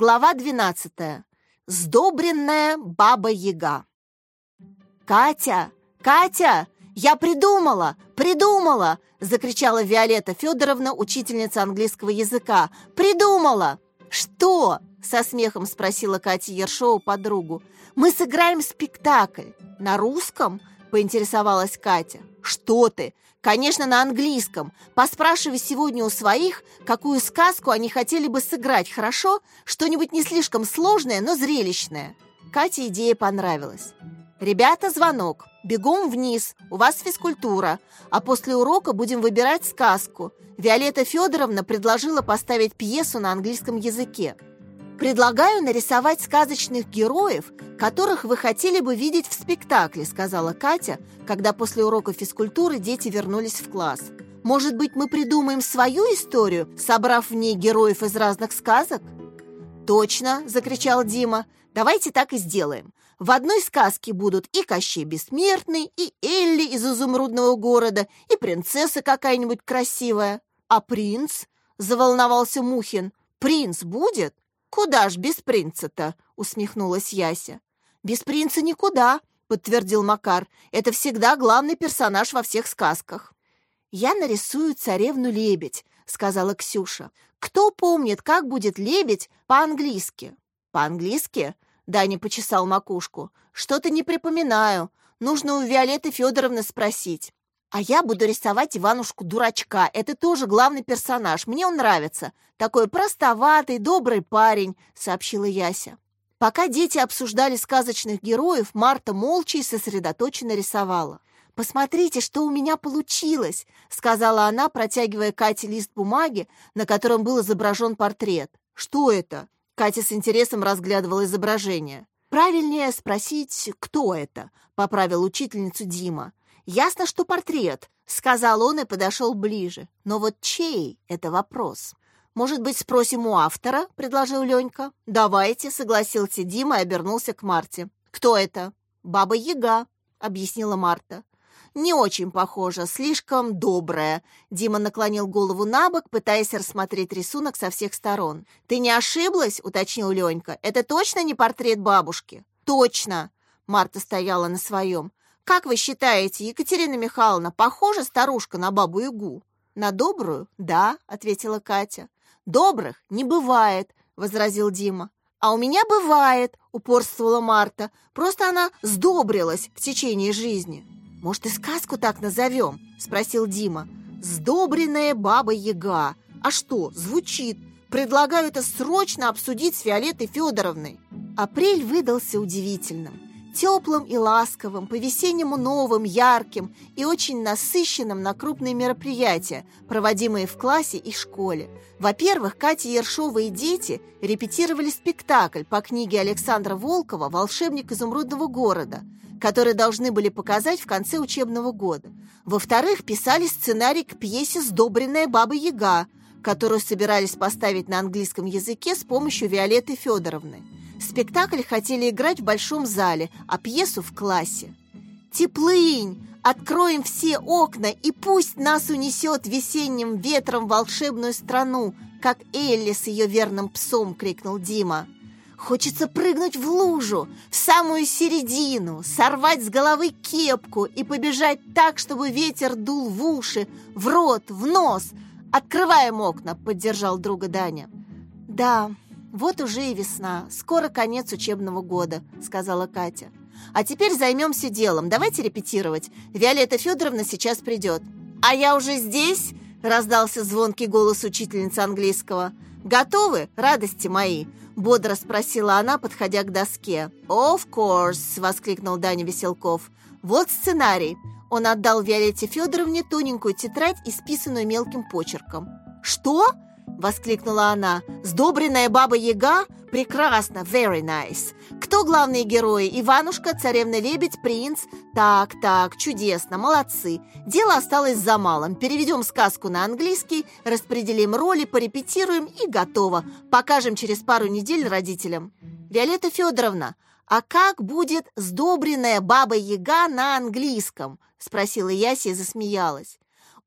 Глава 12. Сдобренная баба-яга. «Катя! Катя! Я придумала! Придумала!» — закричала Виолетта Федоровна, учительница английского языка. «Придумала!» «Что?» — со смехом спросила Катя Ершова подругу. «Мы сыграем спектакль. На русском?» — поинтересовалась Катя. «Что ты? Конечно, на английском. Поспрашивай сегодня у своих, какую сказку они хотели бы сыграть, хорошо? Что-нибудь не слишком сложное, но зрелищное». Кате идея понравилась. «Ребята, звонок. Бегом вниз. У вас физкультура. А после урока будем выбирать сказку. Виолетта Федоровна предложила поставить пьесу на английском языке. «Предлагаю нарисовать сказочных героев, которых вы хотели бы видеть в спектакле», сказала Катя, когда после урока физкультуры дети вернулись в класс. «Может быть, мы придумаем свою историю, собрав в ней героев из разных сказок?» «Точно!» – закричал Дима. «Давайте так и сделаем. В одной сказке будут и Кощей Бессмертный, и Элли из Изумрудного города, и принцесса какая-нибудь красивая. А принц?» – заволновался Мухин. «Принц будет?» «Куда ж без принца-то?» — усмехнулась Яся. «Без принца никуда», — подтвердил Макар. «Это всегда главный персонаж во всех сказках». «Я нарисую царевну-лебедь», — сказала Ксюша. «Кто помнит, как будет лебедь по-английски?» «По-английски?» — Даня почесал макушку. «Что-то не припоминаю. Нужно у Виолетты Федоровны спросить». А я буду рисовать Иванушку-дурачка. Это тоже главный персонаж. Мне он нравится. Такой простоватый, добрый парень», — сообщила Яся. Пока дети обсуждали сказочных героев, Марта молча и сосредоточенно рисовала. «Посмотрите, что у меня получилось!» — сказала она, протягивая Кате лист бумаги, на котором был изображен портрет. «Что это?» — Катя с интересом разглядывала изображение. «Правильнее спросить, кто это?» — поправил учительницу Дима. «Ясно, что портрет», — сказал он и подошел ближе. «Но вот чей — это вопрос?» «Может быть, спросим у автора?» — предложил Ленька. «Давайте», — согласился Дима и обернулся к Марте. «Кто это?» «Баба Яга», — объяснила Марта. «Не очень похоже, слишком добрая». Дима наклонил голову на бок, пытаясь рассмотреть рисунок со всех сторон. «Ты не ошиблась?» — уточнил Ленька. «Это точно не портрет бабушки?» «Точно!» — Марта стояла на своем. «Как вы считаете, Екатерина Михайловна, похожа старушка на бабу-ягу?» «На добрую?» «Да», — ответила Катя. «Добрых не бывает», — возразил Дима. «А у меня бывает», — упорствовала Марта. «Просто она сдобрилась в течение жизни». «Может, и сказку так назовем?» — спросил Дима. «Сдобренная баба-яга». «А что, звучит. Предлагаю это срочно обсудить с Виолеттой Федоровной». Апрель выдался удивительным теплым и ласковым, по-весеннему новым, ярким и очень насыщенным на крупные мероприятия, проводимые в классе и школе. Во-первых, Катя Ершова и дети репетировали спектакль по книге Александра Волкова «Волшебник изумрудного города», который должны были показать в конце учебного года. Во-вторых, писали сценарий к пьесе «Сдобренная баба-яга», которую собирались поставить на английском языке с помощью Виолетты Федоровны. Спектакль хотели играть в большом зале, а пьесу в классе. «Теплынь! Откроем все окна, и пусть нас унесет весенним ветром волшебную страну!» Как Элли с ее верным псом, крикнул Дима. Хочется прыгнуть в лужу, в самую середину, сорвать с головы кепку и побежать так, чтобы ветер дул в уши, в рот, в нос. «Открываем окна», — поддержал друга Даня. «Да, «Вот уже и весна, скоро конец учебного года», — сказала Катя. «А теперь займемся делом, давайте репетировать. Виолетта Федоровна сейчас придет». «А я уже здесь?» — раздался звонкий голос учительницы английского. «Готовы, радости мои?» — бодро спросила она, подходя к доске. «Of course!» — воскликнул Даня Веселков. «Вот сценарий». Он отдал Виолетте Федоровне тоненькую тетрадь, исписанную мелким почерком. «Что?» — воскликнула она. «Сдобренная баба-яга? Прекрасно, very nice. Кто главные герои? Иванушка, царевна-лебедь, принц? Так, так, чудесно, молодцы. Дело осталось за малым. Переведем сказку на английский, распределим роли, порепетируем и готово. Покажем через пару недель родителям. Виолетта Федоровна, а как будет сдобренная баба-яга на английском?» — спросила Яся и засмеялась.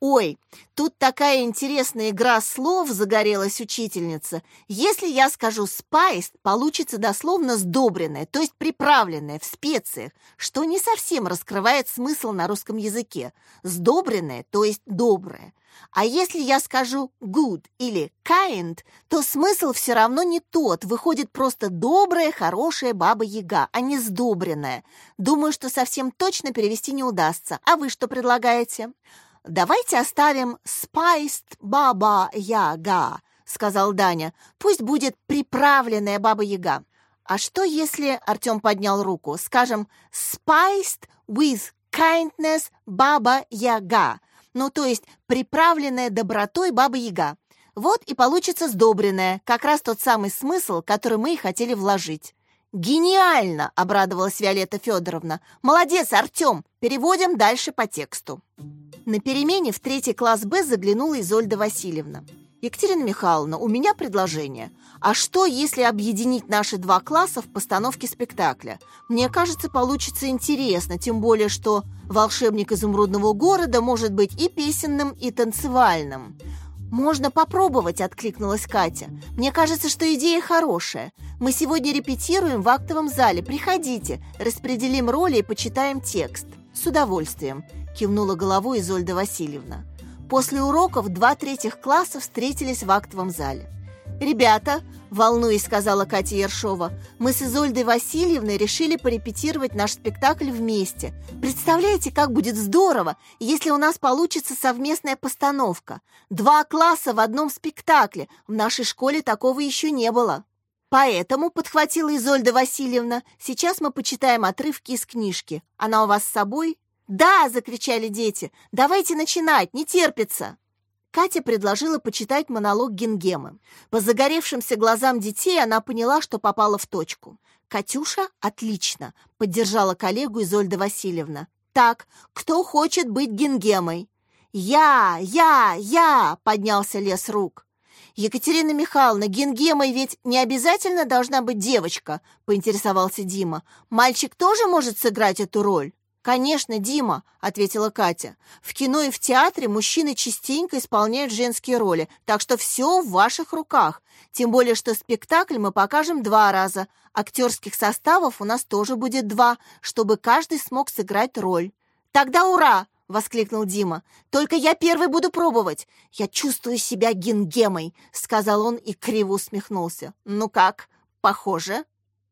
«Ой, тут такая интересная игра слов загорелась учительница. Если я скажу «спайст», получится дословно «сдобренное», то есть приправленное в специях, что не совсем раскрывает смысл на русском языке. «Сдобренное», то есть «доброе». А если я скажу good или kind, то смысл все равно не тот. Выходит просто добрая, хорошая баба-яга, а не сдобренная. Думаю, что совсем точно перевести не удастся. А вы что предлагаете? Давайте оставим spiced баба-яга, сказал Даня. Пусть будет приправленная баба-яга. А что если, Артем поднял руку, скажем, spiced with kindness баба-яга? ну то есть приправленная добротой Баба-Яга. Вот и получится сдобренная, как раз тот самый смысл, который мы и хотели вложить. «Гениально!» — обрадовалась Виолетта Федоровна. «Молодец, Артем! Переводим дальше по тексту». На перемене в третий класс Б заглянула Изольда Васильевна. «Екатерина Михайловна, у меня предложение. А что, если объединить наши два класса в постановке спектакля? Мне кажется, получится интересно, тем более, что «Волшебник изумрудного города» может быть и песенным, и танцевальным». «Можно попробовать», — откликнулась Катя. «Мне кажется, что идея хорошая. Мы сегодня репетируем в актовом зале. Приходите, распределим роли и почитаем текст». «С удовольствием», — кивнула головой Изольда Васильевна. После уроков два третьих класса встретились в актовом зале. «Ребята», — волнуясь, сказала Катя Ершова, «мы с Изольдой Васильевной решили порепетировать наш спектакль вместе. Представляете, как будет здорово, если у нас получится совместная постановка. Два класса в одном спектакле. В нашей школе такого еще не было». «Поэтому», — подхватила Изольда Васильевна, «сейчас мы почитаем отрывки из книжки. Она у вас с собой?» «Да!» — закричали дети. «Давайте начинать, не терпится!» Катя предложила почитать монолог Гингемы. По загоревшимся глазам детей она поняла, что попала в точку. «Катюша, отлично!» — поддержала коллегу Изольда Васильевна. «Так, кто хочет быть Гингемой?» «Я! Я! Я!» — поднялся лес рук. «Екатерина Михайловна, Гингемой ведь не обязательно должна быть девочка», — поинтересовался Дима. «Мальчик тоже может сыграть эту роль?» «Конечно, Дима», — ответила Катя. «В кино и в театре мужчины частенько исполняют женские роли, так что все в ваших руках. Тем более, что спектакль мы покажем два раза. Актерских составов у нас тоже будет два, чтобы каждый смог сыграть роль». «Тогда ура!» — воскликнул Дима. «Только я первый буду пробовать. Я чувствую себя гингемой», — сказал он и криво усмехнулся. «Ну как, похоже?»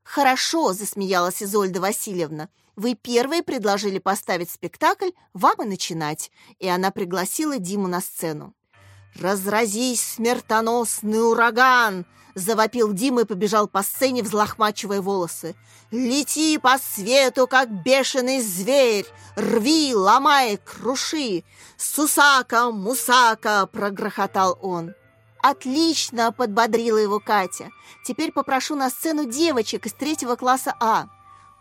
«Хорошо», — засмеялась Изольда Васильевна. Вы первые предложили поставить спектакль, вам и начинать». И она пригласила Диму на сцену. «Разразись, смертоносный ураган!» Завопил Дима и побежал по сцене, взлохмачивая волосы. «Лети по свету, как бешеный зверь! Рви, ломай, круши! Сусака, мусака!» — прогрохотал он. «Отлично!» — подбодрила его Катя. «Теперь попрошу на сцену девочек из третьего класса А».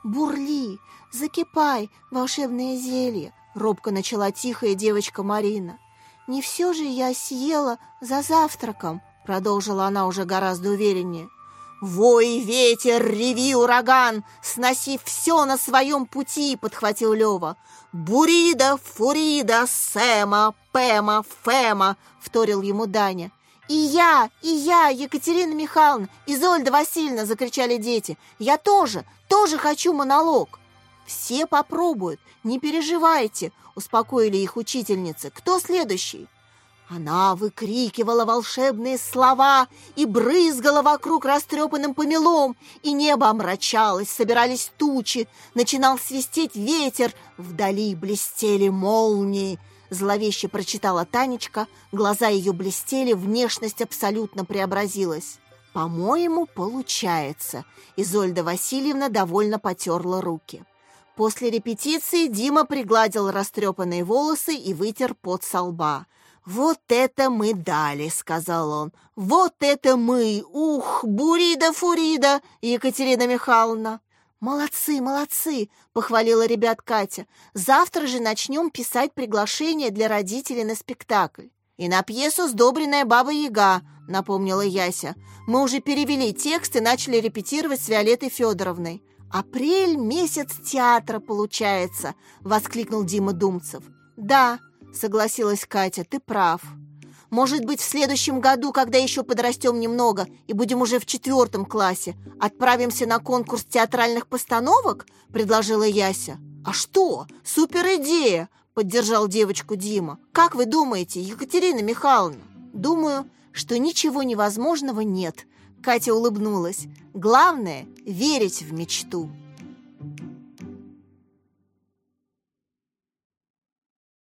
«Бурли! Закипай, волшебное зелье!» — робко начала тихая девочка Марина. «Не все же я съела за завтраком», — продолжила она уже гораздо увереннее. «Вой, ветер, реви, ураган, сноси все на своем пути!» — подхватил Лева. «Бурида, фурида, Сэма, Пэма, Фэма!» — вторил ему Даня. «И я, и я, Екатерина Михайловна, Изольда Васильевна!» — закричали дети. «Я тоже, тоже хочу монолог!» «Все попробуют, не переживайте!» — успокоили их учительницы. «Кто следующий?» Она выкрикивала волшебные слова и брызгала вокруг растрепанным помелом, и небо омрачалось, собирались тучи, начинал свистеть ветер, вдали блестели молнии — Зловеще прочитала Танечка, глаза ее блестели, внешность абсолютно преобразилась. «По-моему, получается», — Изольда Васильевна довольно потерла руки. После репетиции Дима пригладил растрепанные волосы и вытер пот со лба. «Вот это мы дали», — сказал он. «Вот это мы! Ух, бурида-фурида, Екатерина Михайловна!» «Молодцы, молодцы!» — похвалила ребят Катя. «Завтра же начнем писать приглашение для родителей на спектакль». «И на пьесу «Сдобренная баба-яга», — напомнила Яся. «Мы уже перевели текст и начали репетировать с Виолеттой Федоровной». «Апрель — месяц театра, получается!» — воскликнул Дима Думцев. «Да», — согласилась Катя, ты прав. Может быть, в следующем году, когда еще подрастем немного и будем уже в четвертом классе, отправимся на конкурс театральных постановок?» – предложила Яся. «А что? Супер идея!» – поддержал девочку Дима. «Как вы думаете, Екатерина Михайловна?» «Думаю, что ничего невозможного нет», – Катя улыбнулась. «Главное – верить в мечту».